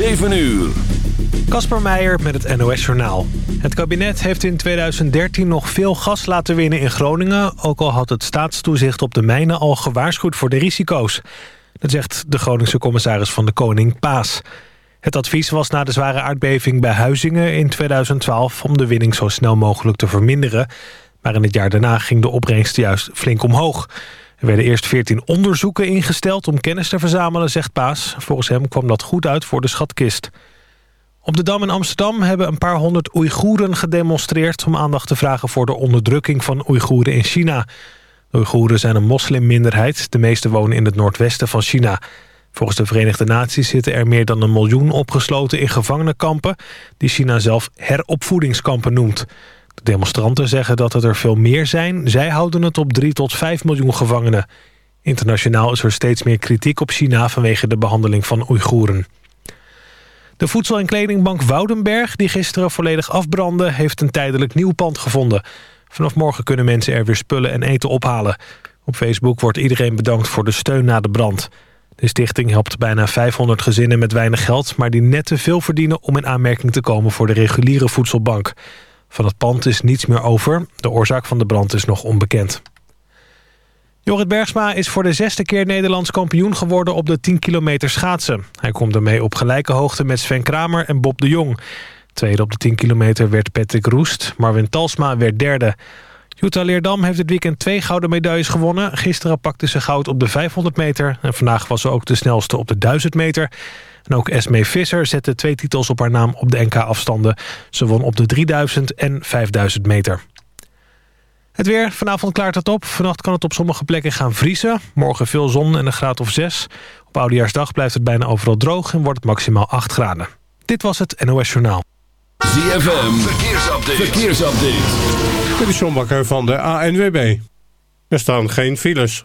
7 uur. Kasper Meijer met het NOS Journaal. Het kabinet heeft in 2013 nog veel gas laten winnen in Groningen... ook al had het staatstoezicht op de mijnen al gewaarschuwd voor de risico's. Dat zegt de Groningse commissaris van de Koning Paas. Het advies was na de zware aardbeving bij Huizingen in 2012... om de winning zo snel mogelijk te verminderen. Maar in het jaar daarna ging de opbrengst juist flink omhoog. Er werden eerst 14 onderzoeken ingesteld om kennis te verzamelen, zegt Paas. Volgens hem kwam dat goed uit voor de schatkist. Op de Dam in Amsterdam hebben een paar honderd Oeigoeren gedemonstreerd... om aandacht te vragen voor de onderdrukking van Oeigoeren in China. De Oeigoeren zijn een moslimminderheid. De meeste wonen in het noordwesten van China. Volgens de Verenigde Naties zitten er meer dan een miljoen opgesloten in gevangenenkampen... die China zelf heropvoedingskampen noemt. De demonstranten zeggen dat het er veel meer zijn. Zij houden het op 3 tot 5 miljoen gevangenen. Internationaal is er steeds meer kritiek op China vanwege de behandeling van Oeigoeren. De voedsel- en kledingbank Woudenberg, die gisteren volledig afbrandde... heeft een tijdelijk nieuw pand gevonden. Vanaf morgen kunnen mensen er weer spullen en eten ophalen. Op Facebook wordt iedereen bedankt voor de steun na de brand. De stichting helpt bijna 500 gezinnen met weinig geld... maar die net te veel verdienen om in aanmerking te komen voor de reguliere voedselbank. Van het pand is niets meer over. De oorzaak van de brand is nog onbekend. Jorrit Bergsma is voor de zesde keer Nederlands kampioen geworden op de 10 kilometer schaatsen. Hij komt ermee op gelijke hoogte met Sven Kramer en Bob de Jong. Tweede op de 10 kilometer werd Patrick Roest. Marwin Talsma werd derde. Jutta Leerdam heeft dit weekend twee gouden medailles gewonnen. Gisteren pakte ze goud op de 500 meter. En vandaag was ze ook de snelste op de 1000 meter. En ook Esme Visser zette twee titels op haar naam op de NK-afstanden. Ze won op de 3000 en 5000 meter. Het weer, vanavond klaart het op. Vannacht kan het op sommige plekken gaan vriezen. Morgen veel zon en een graad of 6. Op Oudejaarsdag blijft het bijna overal droog en wordt het maximaal 8 graden. Dit was het NOS Journaal. ZFM, verkeersupdate. verkeersupdate. Dit is John Bakker van de ANWB. Er staan geen files.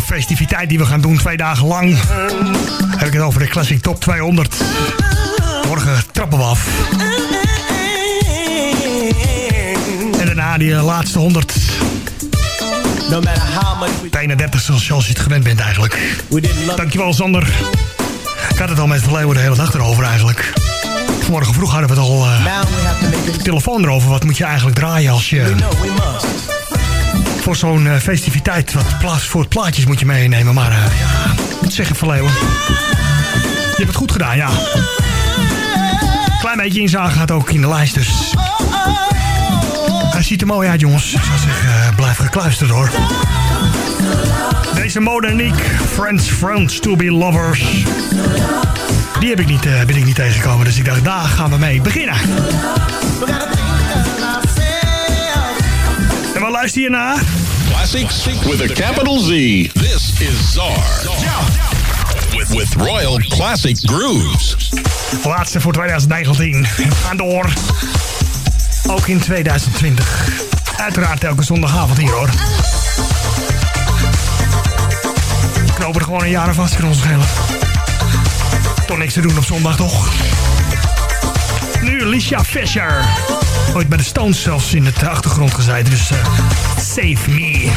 Festiviteit die we gaan doen twee dagen lang. Heb ik het over de Classic Top 200. Morgen trappen we af. En daarna die eh, laatste 100. Bijna 30 zoals je het gewend bent eigenlijk. Dankjewel Sander. Ik had het al met Verleeuwen de hele dag erover eigenlijk. Vanmorgen vroeg hadden we het al de telefoon erover. Wat moet je eigenlijk draaien als je voor zo'n eh, festiviteit wat plaats voor plaatjes moet je meenemen. Maar eh, ja, wat zeg ik Verleeuwen? Je hebt het goed gedaan, ja. Klein beetje inzage gaat ook in de lijst, dus... Hij ziet er mooi uit, jongens. Ik zou zeggen, eh, blijf gekluisterd hoor. Deze Modernike, Friends, Friends to be Lovers. Die heb ik niet, eh, ben ik niet tegengekomen, dus ik dacht, daar gaan we mee beginnen. En luister je Classics with a capital Z. This is Czar. With, with Royal Classic Grooves. Laatste voor 2019. We gaan. Ook in 2020. Uiteraard elke zondagavond hier hoor. Knopen er gewoon een jaar vast in ons schelen. Toch niks te doen op zondag toch? Nu Alicia Fisher. Ooit bij de Stones zelfs in het achtergrond gezeten. Dus eh, save me.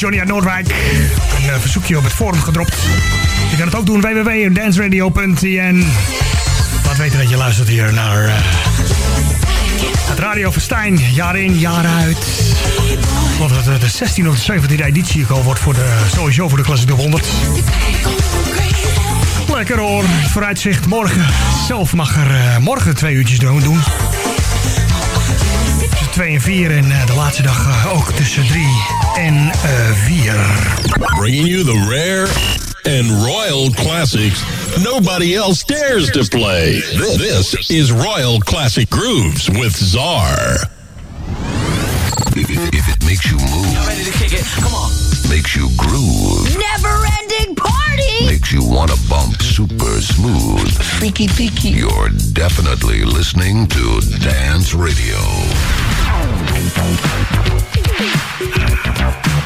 Johnny uit Noordwijk. Een eh, verzoekje op het forum gedropt. Je kan het ook doen, www.danceradio.nl. Laat weten dat je luistert hier naar eh, het Radio Verstijn. Jaar in, jaar uit. Geloof dat het de 16 of de 17e editie al wordt voor de, sowieso voor de Classic Top 100. Lekker hoor. Vooruitzicht morgen. Zelf mag er eh, morgen twee uurtjes doen. Doen. Tussen 2 en 4 en eh, de laatste dag eh, ook tussen 3 en 4. Bringing you the rare and royal classics nobody else dares to play. This is Royal Classic Grooves with Czar. If, if it makes you move, Ready to kick it? Come on. makes you groove, Never ending party. makes you wanna bump super smooth, freaky deaky, you're definitely listening to Dance Radio. Thank you.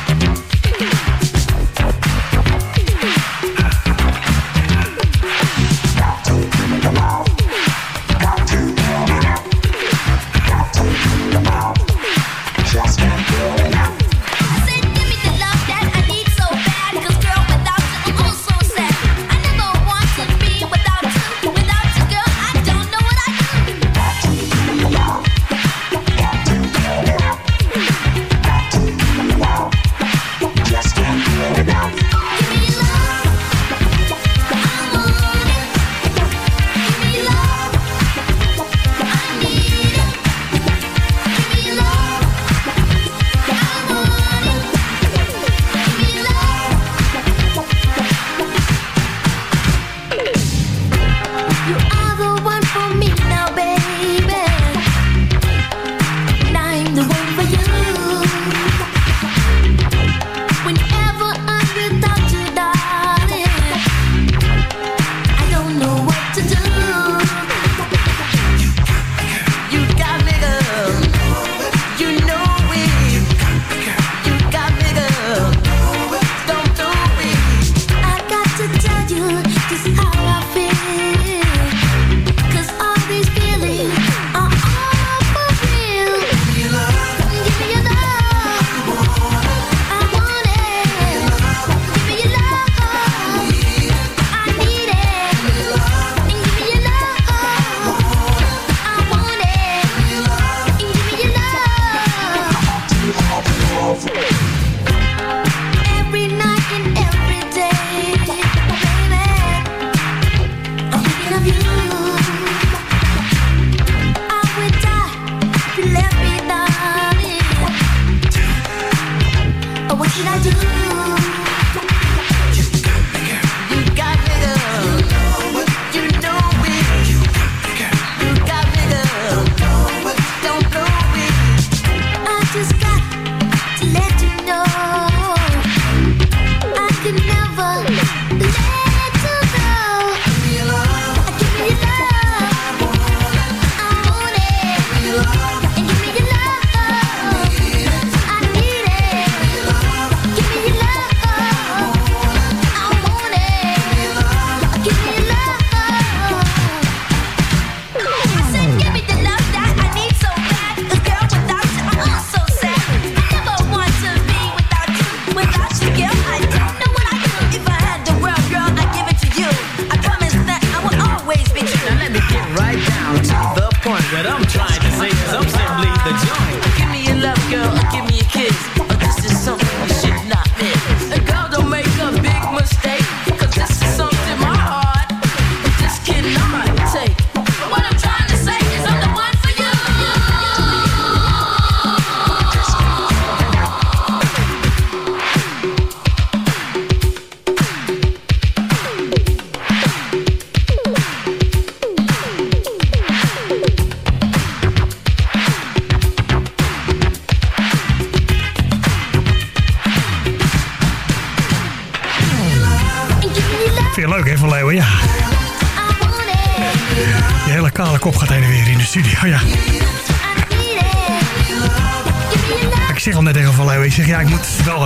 Right down to the point. What I'm trying to say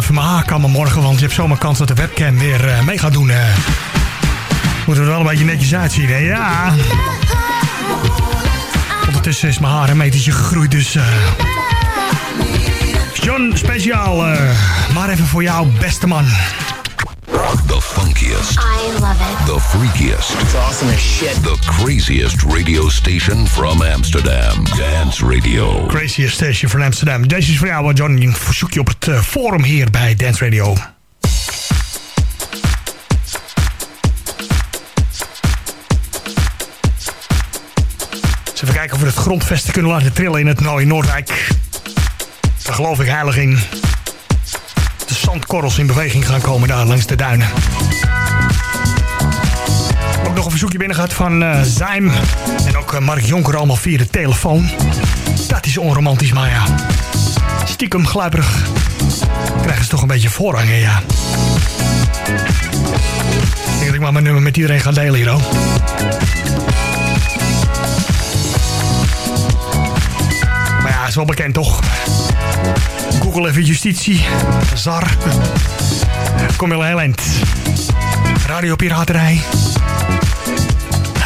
12. Maar haar kan morgen, want je hebt zomaar kans dat de webcam weer uh, mee gaat doen. Eh. Moeten we er wel een beetje netjes uitzien, hè? Ja. Ondertussen is mijn haar een metertje gegroeid, dus... Eh. John Speciaal, maar even voor jou, beste man. The freakiest. It's awesome as shit. The craziest radio station from Amsterdam. Dance Radio. Craziest Station van Amsterdam. Deze is voor jou, John. Een verzoekje op het eh, forum hier bij Dance Radio. Even kijken of we het grondvesten kunnen laten trillen in het mooie Noordwijk. Daar geloof ik heilig in. De zandkorrels in beweging gaan komen daar langs de duinen. Ook nog een verzoekje binnen gehad van eh Zijm. En ook eh, Mark Jonker allemaal via de telefoon. Dat is onromantisch, maar ja. Stiekem gluiperig. Krijgen ze toch een beetje voorrang, hè, ja. Ik denk dat ik maar mijn nummer met iedereen ga delen hier, hoor. Maar ja, is wel bekend, toch? Google even justitie. Zar. Kom je al heel. Radiopiraterij.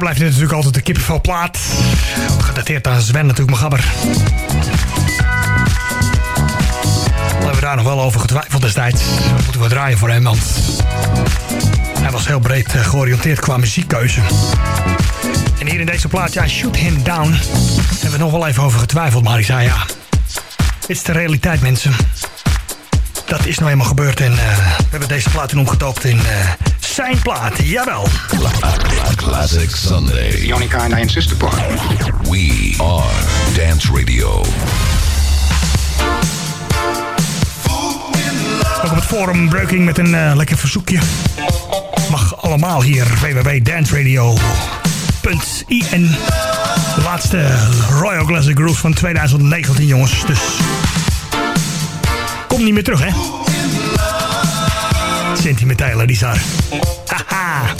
blijft natuurlijk altijd de kippenvel plaat. Gedateerd aan Sven natuurlijk, mijn gabber. We hebben daar nog wel over getwijfeld destijds. Wat moeten we draaien voor hem, want hij was heel breed eh, georiënteerd qua muziekkeuze. En hier in deze plaat, ja, Shoot Him Down, hebben we nog wel even over getwijfeld. Maar ik zei, ja, dit is de realiteit, mensen. Dat is nou eenmaal gebeurd en eh, we hebben deze plaat toen omgedoopt in eh, zijn plaat. Jawel. Classic Sunday. The only kind I insist upon. We are Dance Radio. Ook op het forum Breaking met een eh, lekker verzoekje. Mag allemaal hier www.danceradio.in. De laatste Royal Classic Grooves van 2019, jongens. Dus kom niet meer terug, hè? Sentimentele, die daar. Haha.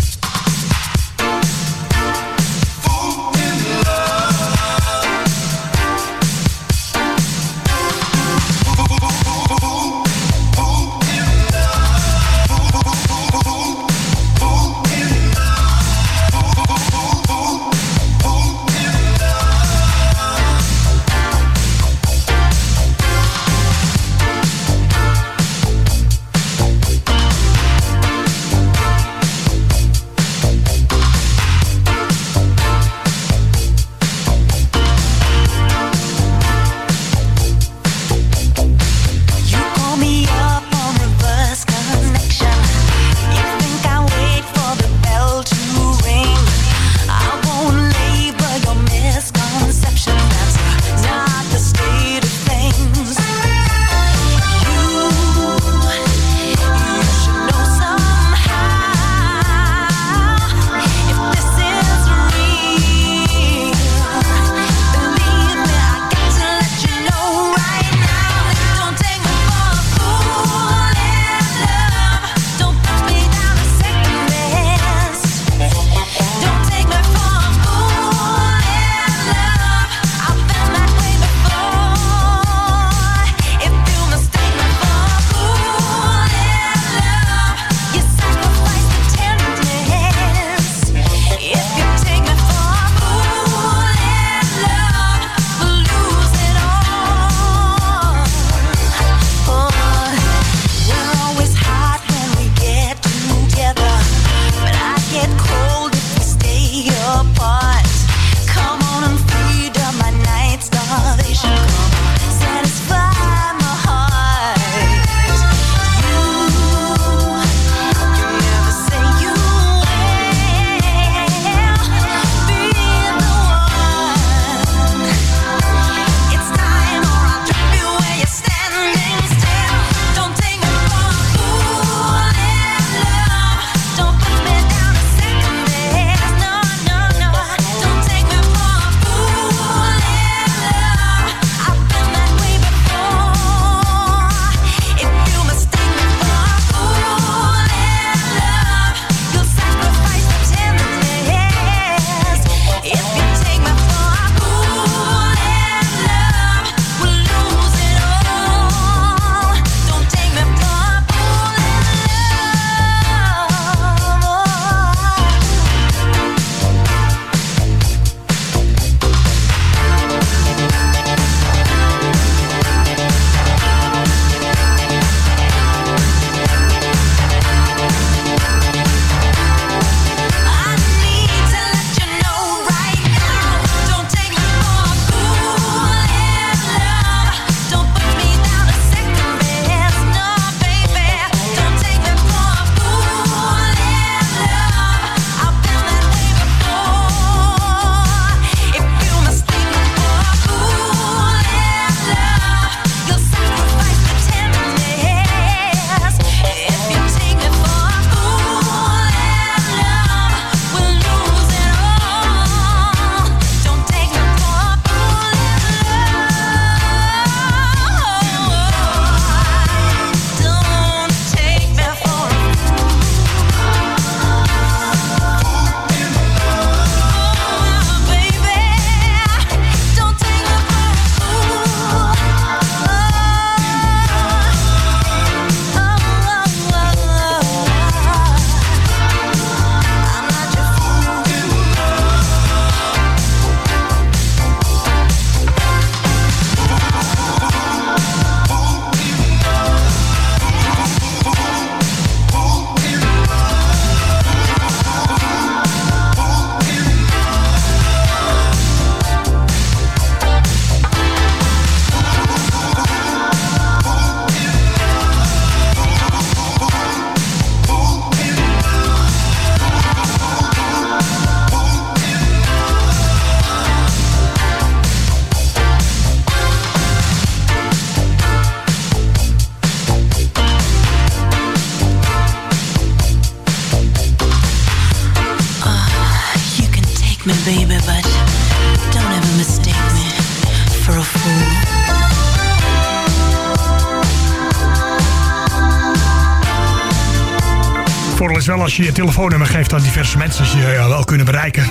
Als je je telefoonnummer geeft aan diverse mensen, dat je wel kunnen bereiken.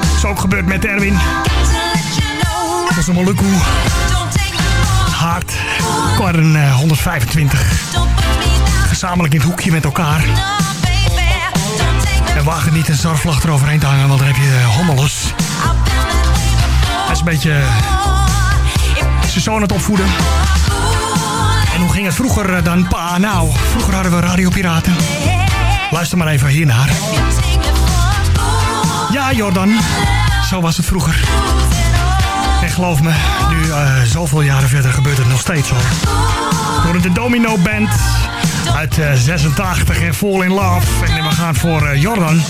Dat is ook gebeurd met Erwin. Dat is een Moluku. Hard. Eh, 125. Gezamenlijk in het hoekje met elkaar. En waag het niet een zarfvlag eroverheen te hangen, want dan heb je uh, hommeles. Hij is een beetje eh, zijn aan het opvoeden. En hoe ging het vroeger eh, dan? Pa, nou, vroeger hadden we radiopiraten. Luister maar even hiernaar. Ja, Jordan. Zo was het vroeger. En geloof me, nu eh, zoveel jaren verder gebeurt het nog steeds hoor. Door de Domino Band uit eh, 86 en Fall in Love. En we gaan voor eh, Jordan.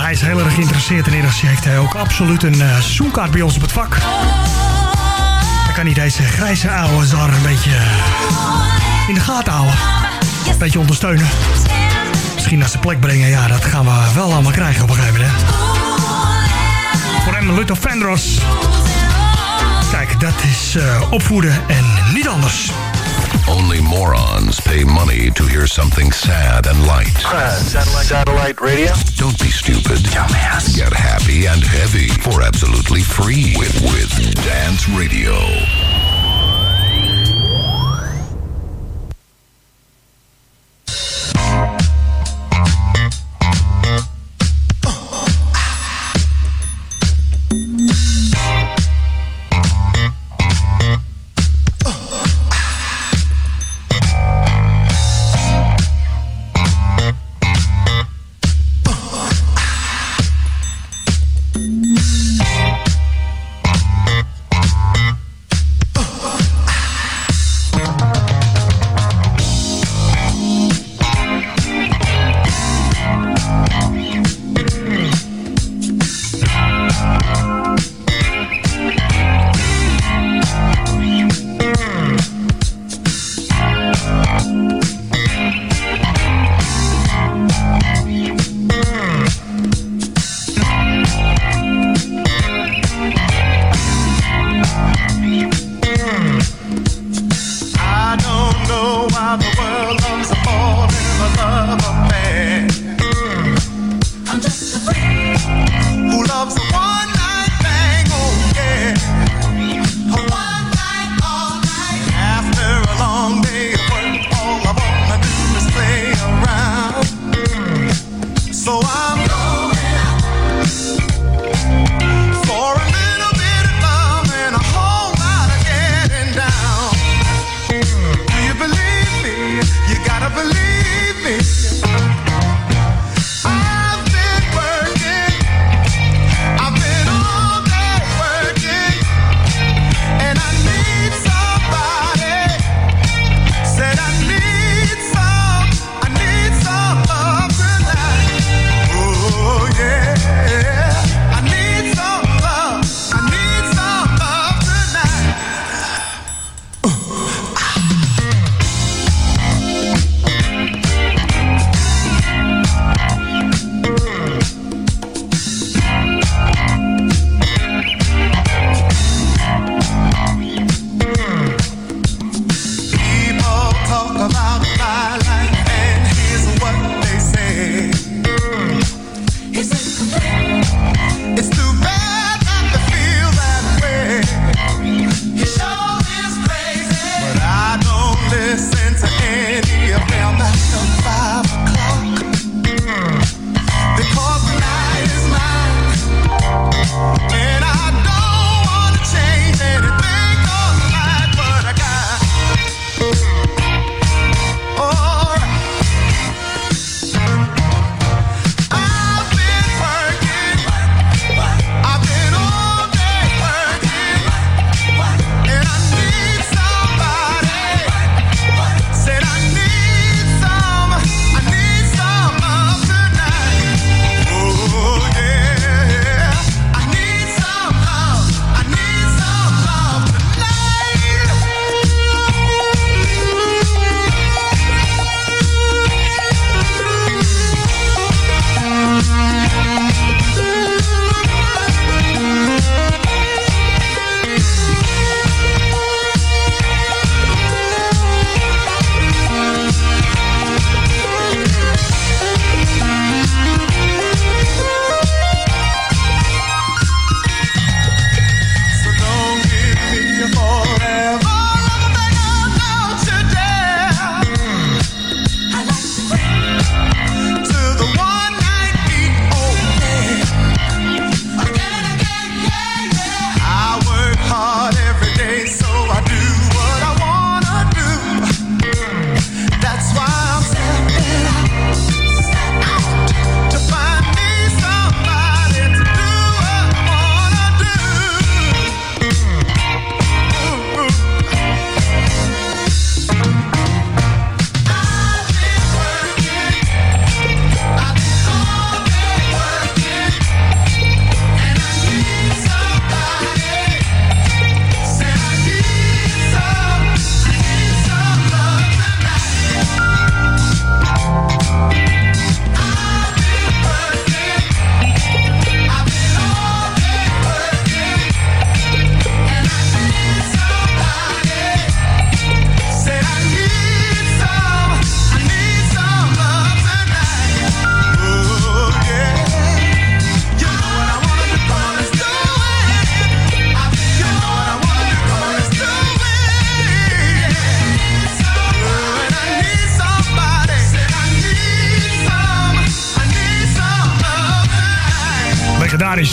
Hij is heel erg geïnteresseerd in eerder heeft hij ook absoluut een uh, bij ons op het vak. Dan kan hij deze grijze oude zar een beetje eh, in de gaten houden. Een beetje ondersteunen. Misschien naar zijn plek brengen, ja, dat gaan we wel allemaal krijgen op een gegeven moment. Hè? Voor hem Luther Vandross. Kijk, dat is eh, opvoeden en niet anders. Only morons pay money to hear something sad and light. satellite, satellite radio. Don't be stupid. Dumbass. Get happy and heavy for absolutely free with, with Dance Radio.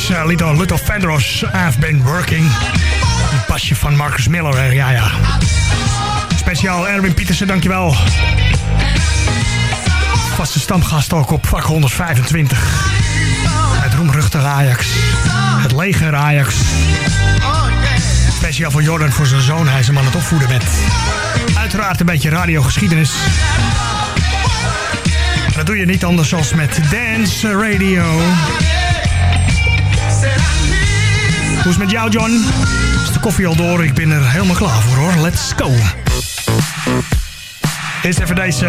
Legendarisch. eh, Lito, Luther Vandross, I've been working. Een pasje van Marcus Miller, ja ja. Speciaal Erwin Pietersen, dankjewel. Vaste stamgast ook op vak 125. Het roemruchtige Ajax. Het leger Ajax. Speciaal voor Jordan, voor zijn zoon. Hij is hem aan het opvoeden met uiteraard een beetje radiogeschiedenis. Dat doe je niet anders dan met Dance Radio. Hoe is het met jou, John? Is de koffie al door? Ik ben er helemaal klaar voor, hoor. Let's go. Eerst even deze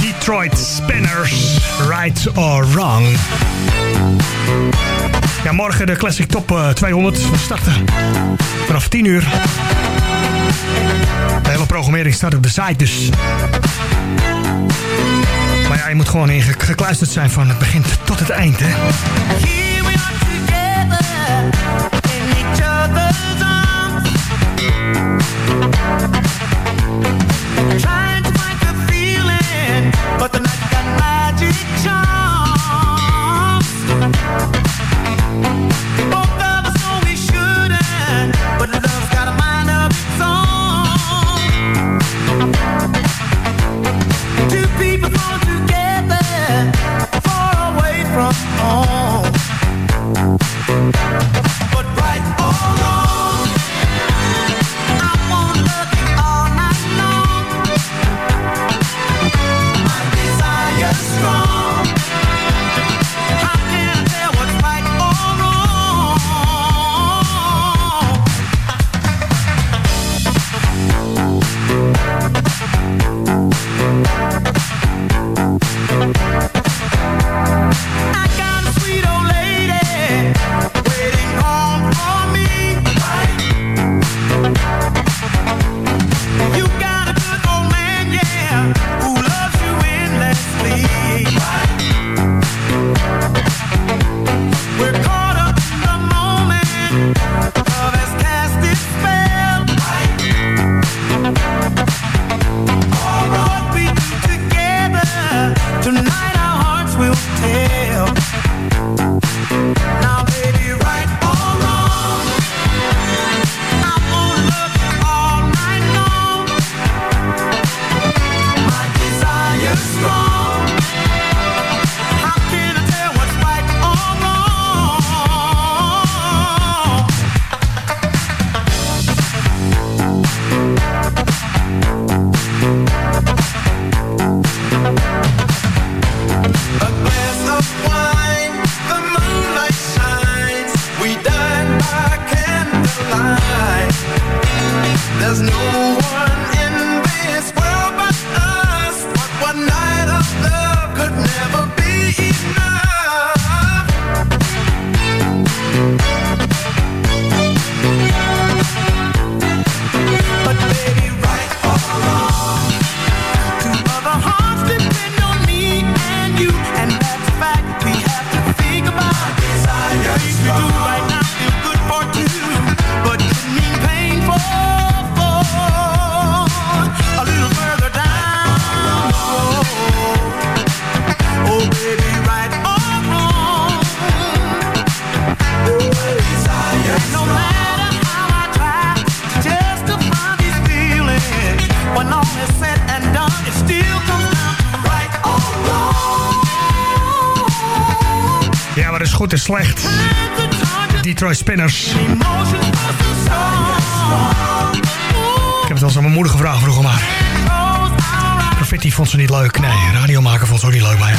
Detroit Spinners, Right or Wrong. Ja, morgen de Classic Top eh, 200. We starten vanaf 10 uur. De hele programmering staat op de site, dus... Maar ja, je moet gewoon in ge- gekluisterd zijn van het begin tot het eind, hè. Detroit Spinners. Ik heb het al aan mijn moeder gevraagd vroeger, maar... Graffiti vond ze niet leuk. Nee, radio maken vond ze ook niet leuk, maar ja.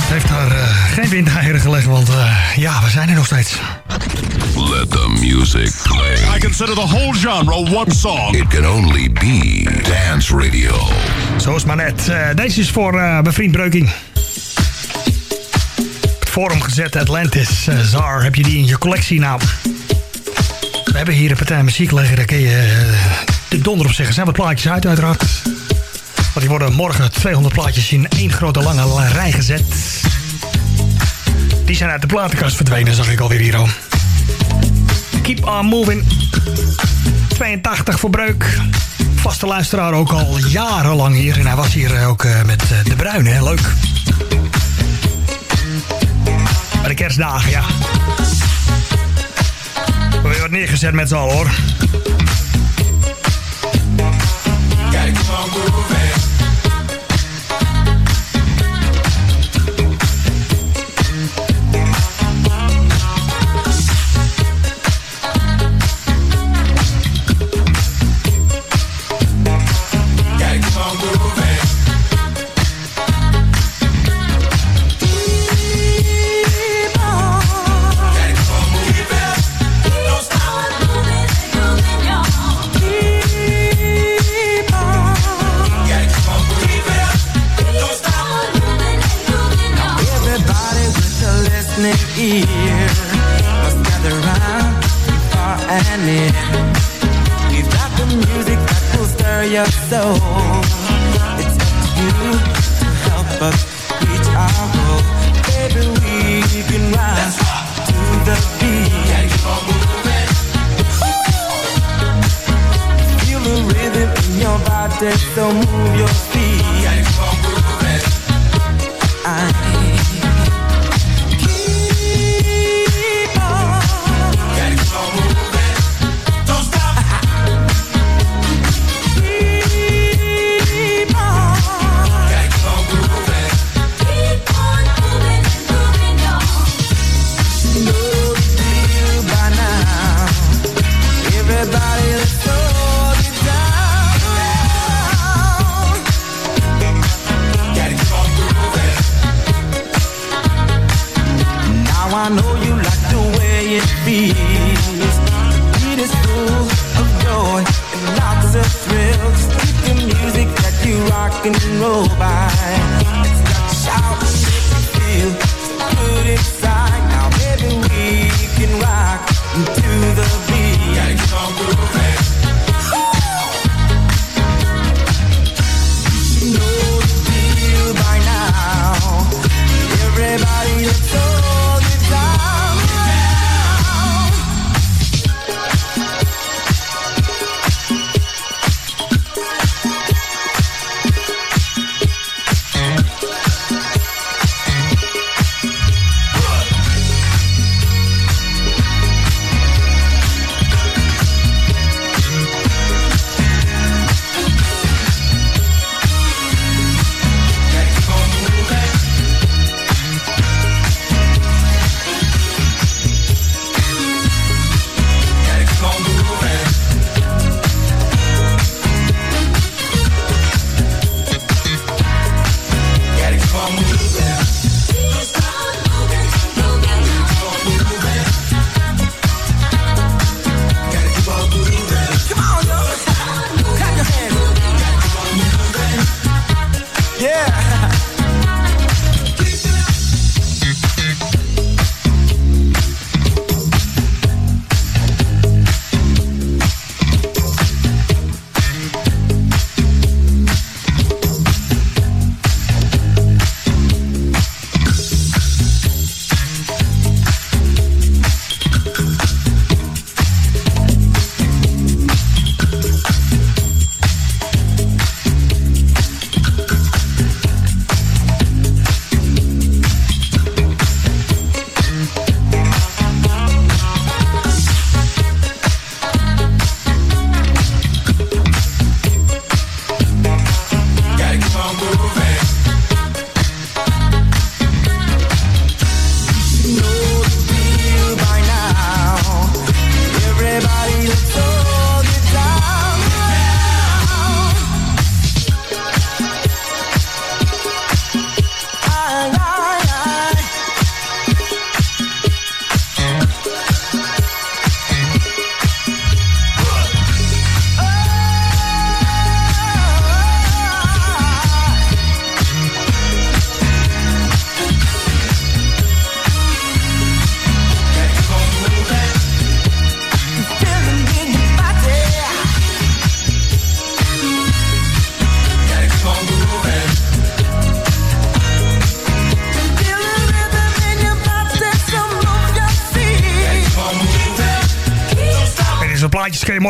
Het heeft haar eh, geen windeieren gelegd, want eh, ja, we zijn er nog steeds. Let the music play. I consider the whole genre one song. It can only be dance radio. Zo is maar net. Eh, deze is voor eh, mijn vriend Breuking. Het forum gezet Atlantis. Eh, Zar, heb je die in je collectie nou? We hebben hier een partij muziek liggen. Daar kun je eh, de donder op zeggen. Zijn wat plaatjes uit uiteraard. Want die worden morgen 200 plaatjes in één grote lange rij gezet. Die zijn uit de platenkast verdwenen, zag ik alweer hier al. Keep on moving. 82 voor Breuk. Vaste luisteraar ook al jarenlang hier. En hij was hier ook eh, met De Bruyne, hè? leuk. de kerstdagen, ja. We hebben wat neergezet met z'n allen, hoor. kijk keep de. Into the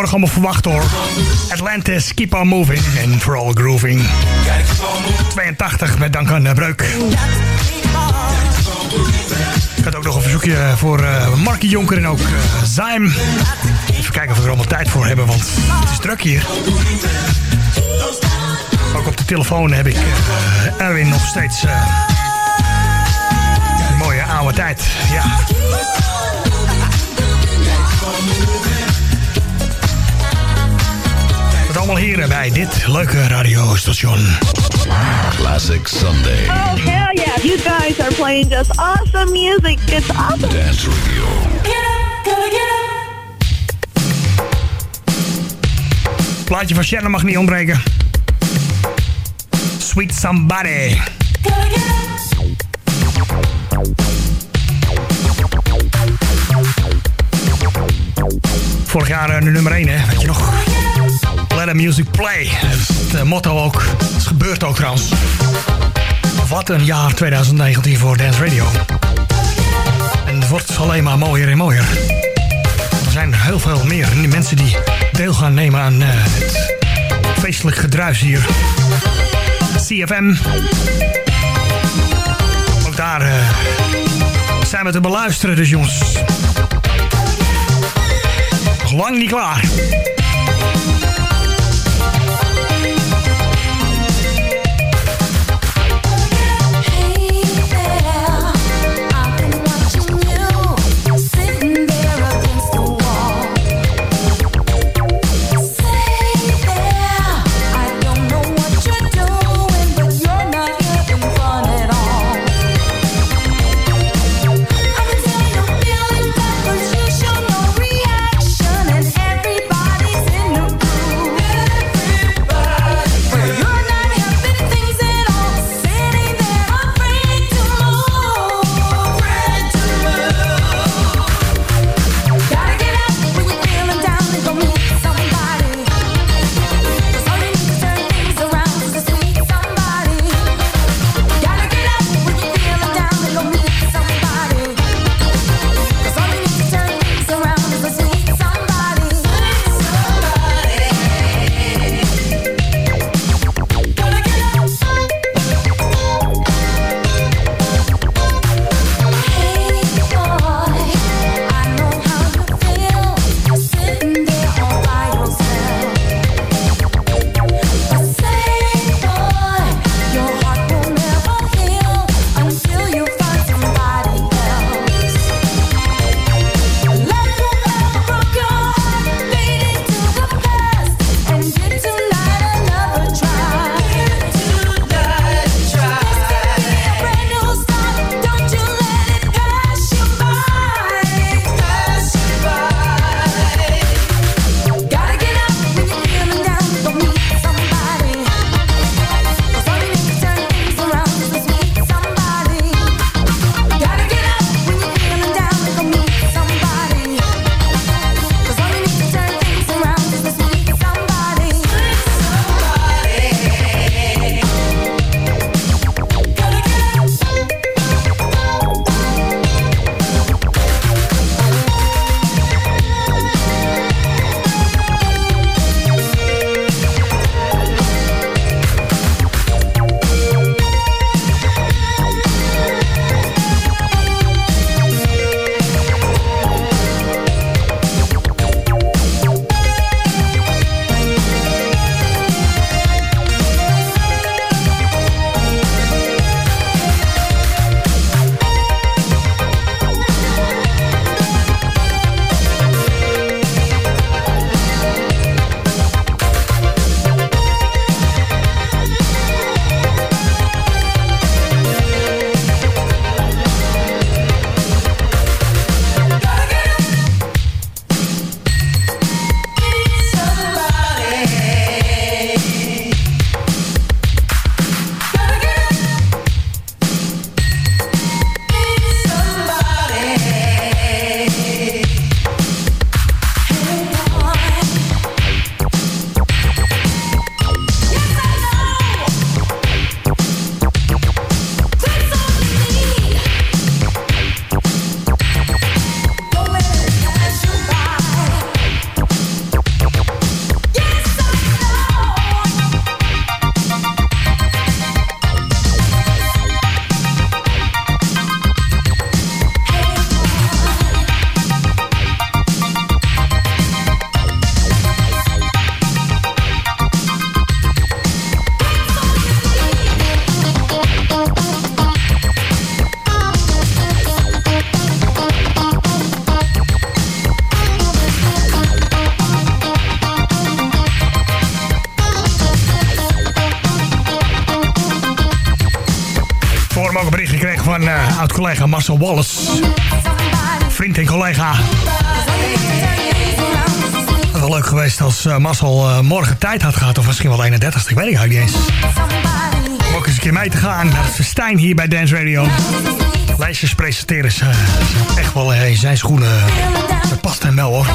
morgen allemaal verwacht hoor. Atlantis, Keep On Moving and For All Grooving. 82 met dank aan eh, Breuk. Ik had ook nog een verzoekje eh, voor uh, Markie Jonker en ook uh, Zaim. Even kijken of we er allemaal tijd voor hebben, want het is druk hier. Ook op de telefoon heb ik Erwin nog steeds... mooie oude tijd, ja allemaal hier bij dit leuke radiostation. Classic Sunday. Oh, hell yeah. You guys are playing just awesome music. It's awesome. Dance Radio. Plaatje van Shannon mag niet ontbreken. Sweet Somebody. Vorig jaar eh, de nummer 1, hè? Weet je nog? Let the music play. Het eh, motto ook. Dat is gebeurd ook trouwens. Wat een jaar 2019 voor Dance Radio. En het wordt alleen maar mooier en mooier. Er zijn heel veel meer mensen die deel gaan nemen aan eh, het feestelijk gedruis hier. CFM. Ook daar eh, zijn we te beluisteren, dus jongens. Nog lang niet klaar. Wallace. Vriend en collega. Het wel leuk geweest als eh, Marcel eh, morgen tijd had gehad. Of misschien wel 31ste, ik weet het eigenlijk niet eens. Om ook eens een keer mee te gaan naar het festijn hier bij Dance Radio. Lijstjes presenteren is eh, echt wel in zijn schoenen. Dat past hem wel hoor.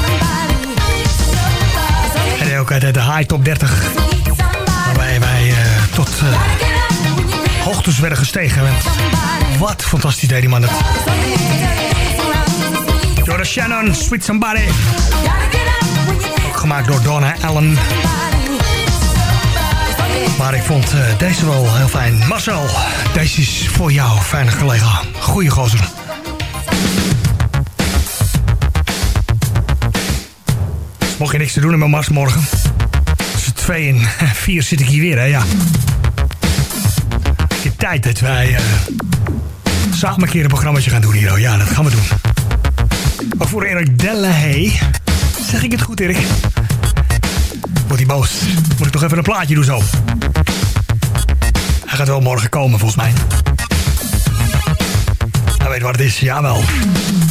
En ook uit de High Top 30. Waarbij wij tot hoogtes werden gestegen. En wat fantastisch deed die man het. Shannon, Sweet Somebody. Gemaakt door Donna Allen. Maar ik vond eh, deze wel heel fijn. Marcel, deze is voor jou, fijne collega. Goeie gozer. Mocht je niks te doen hebben Mars morgen. Tussen twee en vier zit ik hier weer, hè, ja. Tijd dat wij samen een keer een gaan doen hier. Ja, dat gaan we doen. Ook voor Erik Delahaye. Zeg ik het goed, Erik? Wordt hij boos. Moet ik toch even een plaatje doen zo. Hij gaat wel morgen komen, volgens mij. Hij weet wat het is, jawel. And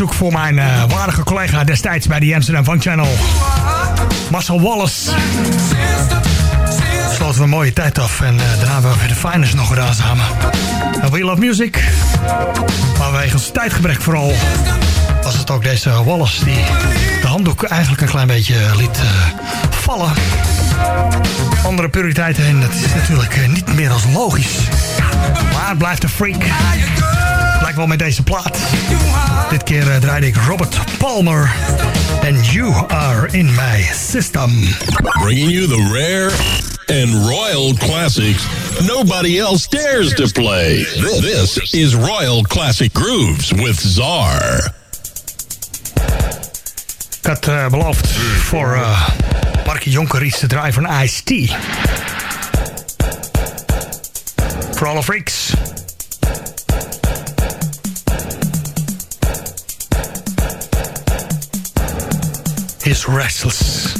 Verzoek voor mijn eh, waardige collega destijds bij de Amsterdam Funk Channel. Marcel Wallace. Sloten we een mooie tijd af en eh, daarna hebben we de finest nog gedaan samen. En We Love Music. Maar wegens tijdgebrek vooral was het ook deze Wallace die de handdoek eigenlijk een klein beetje liet eh, vallen. Andere prioriteiten en dat is natuurlijk eh, niet meer als logisch. Maar het blijft een freak. Lijkt wel met deze plaat. Dit keer eh, draaide ik Robert Palmer. And you are in my system. Bringing you the rare and royal classics nobody else dares to play. This is Royal Classic Grooves with Czar. Ik had eh, beloofd voor eh Markie Jonker iets te draaien van Ice-T. For alle freaks. Is restless.